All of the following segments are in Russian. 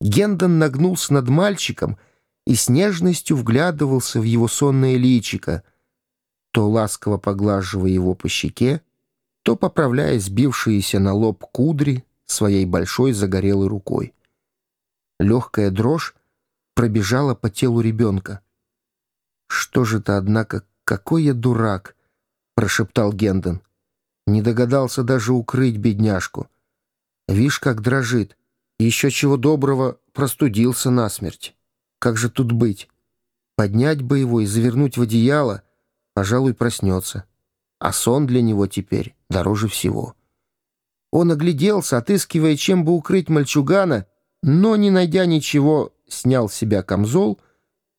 Гендон нагнулся над мальчиком и с нежностью вглядывался в его сонное личико, то ласково поглаживая его по щеке, то поправляя сбившиеся на лоб кудри своей большой загорелой рукой. Легкая дрожь пробежала по телу ребенка. «Что же это, однако, какой я дурак!» — прошептал Гендон. Не догадался даже укрыть бедняжку. Вишь, как дрожит. Еще чего доброго простудился насмерть. Как же тут быть? Поднять бы его и завернуть в одеяло, пожалуй, проснется. А сон для него теперь дороже всего. Он огляделся, отыскивая, чем бы укрыть мальчугана, но, не найдя ничего, снял с себя камзол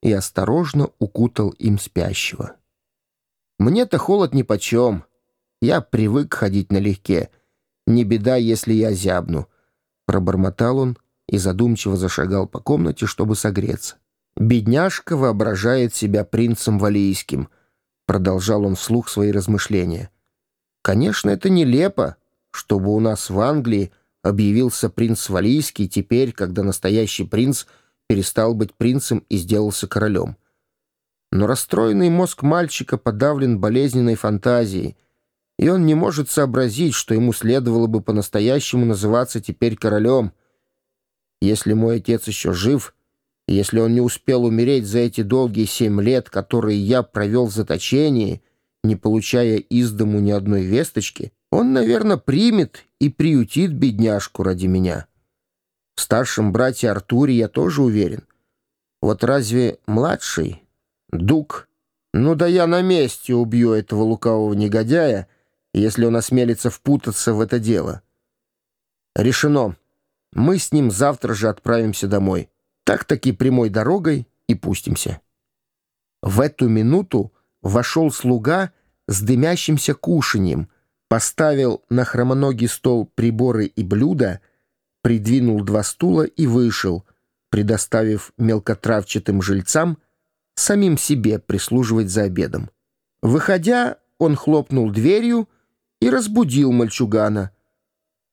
и осторожно укутал им спящего. «Мне-то холод нипочем. Я привык ходить налегке. Не беда, если я зябну», — пробормотал он и задумчиво зашагал по комнате, чтобы согреться. «Бедняжка воображает себя принцем валийским», — продолжал он вслух свои размышления. «Конечно, это нелепо, чтобы у нас в Англии объявился принц Валийский теперь, когда настоящий принц перестал быть принцем и сделался королем. Но расстроенный мозг мальчика подавлен болезненной фантазией, и он не может сообразить, что ему следовало бы по-настоящему называться теперь королем. Если мой отец еще жив, если он не успел умереть за эти долгие семь лет, которые я провел в заточении, не получая из дому ни одной весточки, он, наверное, примет и приютит бедняжку ради меня. В старшем брате Артуре я тоже уверен. Вот разве младший, Дук, ну да я на месте убью этого лукавого негодяя, если он осмелится впутаться в это дело. Решено. Мы с ним завтра же отправимся домой. Так-таки прямой дорогой и пустимся. В эту минуту вошел слуга с дымящимся кушаньем — поставил на хромоногий стол приборы и блюда, придвинул два стула и вышел, предоставив мелкотравчатым жильцам самим себе прислуживать за обедом. Выходя, он хлопнул дверью и разбудил мальчугана.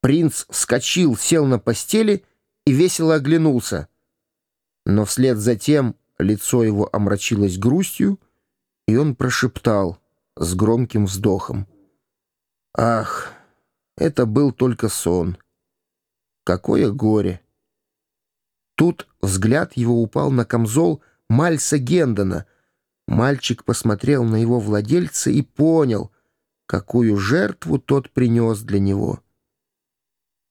Принц вскочил, сел на постели и весело оглянулся. Но вслед за тем лицо его омрачилось грустью, и он прошептал с громким вздохом — Ах, это был только сон. Какое горе! Тут взгляд его упал на камзол Мальса Гендона. Мальчик посмотрел на его владельца и понял, какую жертву тот принес для него.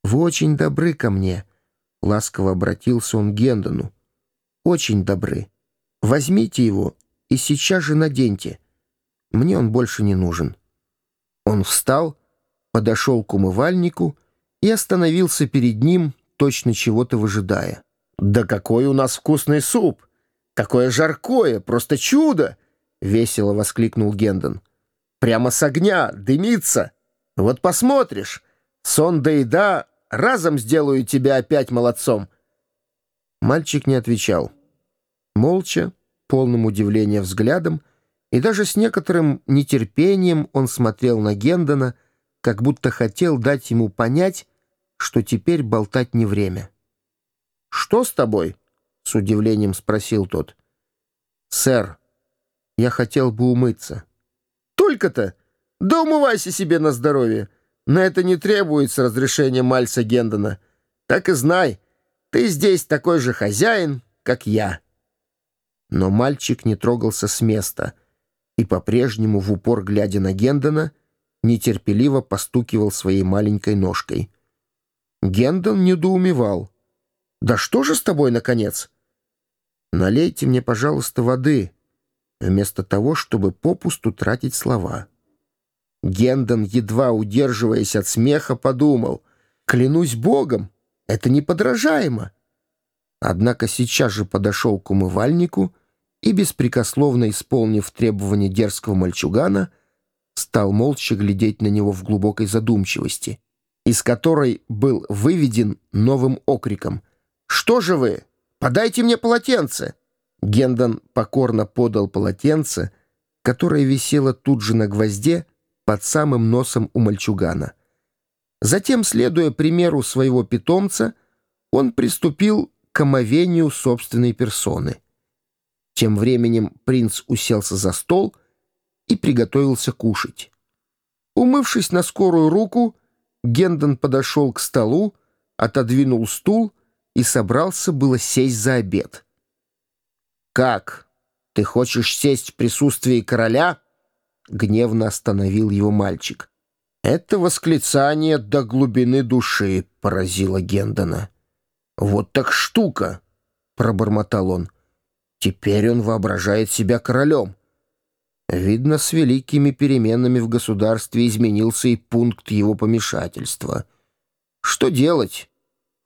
«Вы очень добры ко мне», — ласково обратился он к Гендону. «Очень добры. Возьмите его и сейчас же наденьте. Мне он больше не нужен». Он встал, подошел к умывальнику и остановился перед ним, точно чего-то выжидая. «Да какой у нас вкусный суп! Какое жаркое! Просто чудо!» — весело воскликнул Гендон. «Прямо с огня! Дымится! Вот посмотришь! Сон да еда разом сделаю тебя опять молодцом!» Мальчик не отвечал. Молча, полным удивления взглядом, и даже с некоторым нетерпением он смотрел на Гендона, как будто хотел дать ему понять, что теперь болтать не время. «Что с тобой?» — с удивлением спросил тот. «Сэр, я хотел бы умыться». «Только-то? Да умывайся себе на здоровье. На это не требуется разрешения Мальса Гендона. Так и знай, ты здесь такой же хозяин, как я». Но мальчик не трогался с места — и по-прежнему, в упор глядя на Гендона, нетерпеливо постукивал своей маленькой ножкой. Гендон недоумевал. «Да что же с тобой, наконец?» «Налейте мне, пожалуйста, воды», вместо того, чтобы попусту тратить слова. Гендон, едва удерживаясь от смеха, подумал, «Клянусь Богом, это неподражаемо». Однако сейчас же подошел к умывальнику и, беспрекословно исполнив требования дерзкого мальчугана, стал молча глядеть на него в глубокой задумчивости, из которой был выведен новым окриком. «Что же вы? Подайте мне полотенце!» Гендон покорно подал полотенце, которое висело тут же на гвозде под самым носом у мальчугана. Затем, следуя примеру своего питомца, он приступил к омовению собственной персоны. Тем временем принц уселся за стол и приготовился кушать. Умывшись на скорую руку, Гендон подошел к столу, отодвинул стул и собрался было сесть за обед. «Как? Ты хочешь сесть в присутствии короля?» — гневно остановил его мальчик. Это восклицание до глубины души поразило Гендона. «Вот так штука!» — пробормотал он. «Теперь он воображает себя королем». Видно, с великими переменами в государстве изменился и пункт его помешательства. Что делать?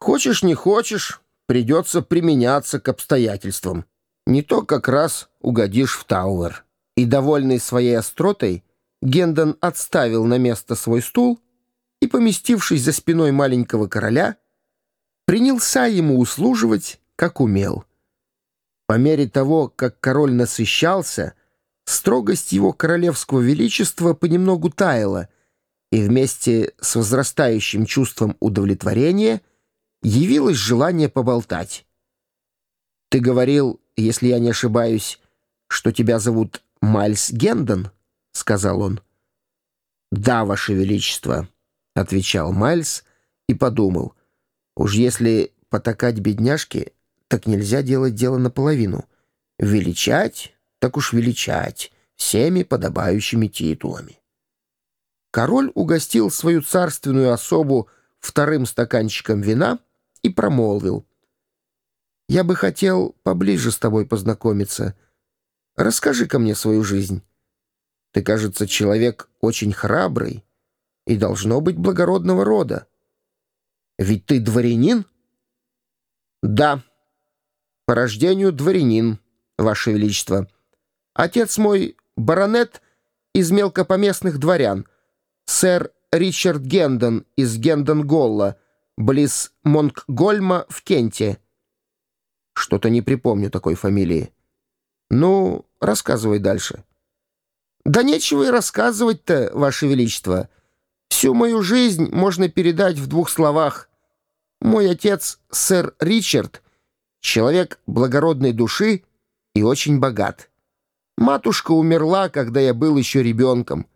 Хочешь, не хочешь, придется применяться к обстоятельствам. Не то как раз угодишь в Тауэр. И, довольный своей остротой, Гендон отставил на место свой стул и, поместившись за спиной маленького короля, принялся ему услуживать, как умел. По мере того, как король насыщался, строгость его королевского величества понемногу таяла, и вместе с возрастающим чувством удовлетворения явилось желание поболтать. «Ты говорил, если я не ошибаюсь, что тебя зовут Мальс Гендон?» — сказал он. «Да, Ваше Величество», — отвечал Мальс и подумал. «Уж если потакать бедняжке, так нельзя делать дело наполовину. Величать, так уж величать, всеми подобающими титулами». Король угостил свою царственную особу вторым стаканчиком вина и промолвил. «Я бы хотел поближе с тобой познакомиться. Расскажи-ка мне свою жизнь». Ты, кажется, человек очень храбрый и должно быть благородного рода. Ведь ты дворянин? Да, по рождению дворянин, Ваше Величество. Отец мой баронет из мелкопоместных дворян, сэр Ричард Гендон из Гендон-Голла, близ Монкгольма в Кенте. Что-то не припомню такой фамилии. Ну, рассказывай дальше. «Да нечего и рассказывать-то, Ваше Величество. Всю мою жизнь можно передать в двух словах. Мой отец, сэр Ричард, человек благородной души и очень богат. Матушка умерла, когда я был еще ребенком.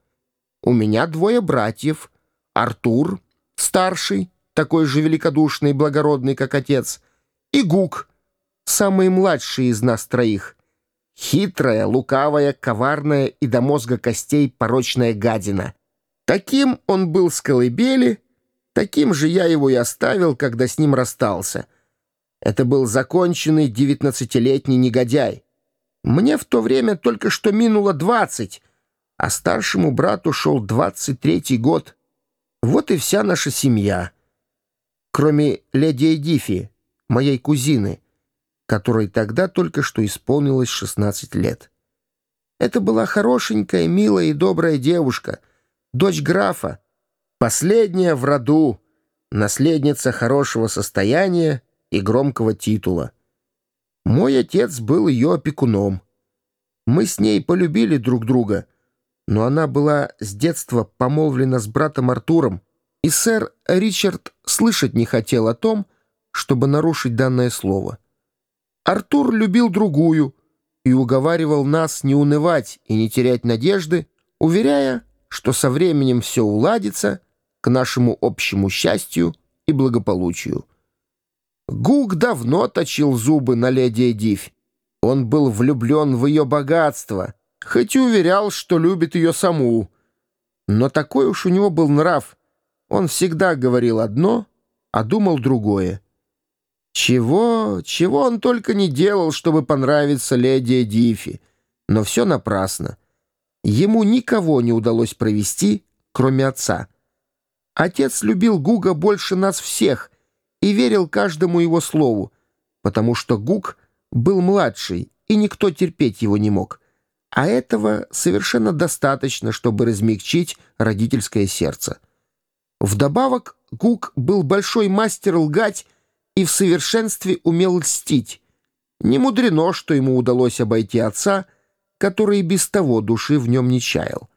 У меня двое братьев. Артур, старший, такой же великодушный и благородный, как отец, и Гук, самый младший из нас троих. Хитрая, лукавая, коварная и до мозга костей порочная гадина. Таким он был с колыбели, таким же я его и оставил, когда с ним расстался. Это был законченный девятнадцатилетний негодяй. Мне в то время только что минуло двадцать, а старшему брату шел двадцать третий год. Вот и вся наша семья. Кроме леди Эдифи, моей кузины — которой тогда только что исполнилось 16 лет. Это была хорошенькая, милая и добрая девушка, дочь графа, последняя в роду, наследница хорошего состояния и громкого титула. Мой отец был ее опекуном. Мы с ней полюбили друг друга, но она была с детства помолвлена с братом Артуром, и сэр Ричард слышать не хотел о том, чтобы нарушить данное слово — Артур любил другую и уговаривал нас не унывать и не терять надежды, уверяя, что со временем все уладится к нашему общему счастью и благополучию. Гук давно точил зубы на леди Эдивь. Он был влюблен в ее богатство, хоть и уверял, что любит ее саму. Но такой уж у него был нрав. Он всегда говорил одно, а думал другое. Чего, чего он только не делал, чтобы понравиться леди Эдифи. Но все напрасно. Ему никого не удалось провести, кроме отца. Отец любил Гуга больше нас всех и верил каждому его слову, потому что Гуг был младший, и никто терпеть его не мог. А этого совершенно достаточно, чтобы размягчить родительское сердце. Вдобавок Гуг был большой мастер лгать и в совершенстве умел льстить. Не мудрено, что ему удалось обойти отца, который без того души в нем не чаял.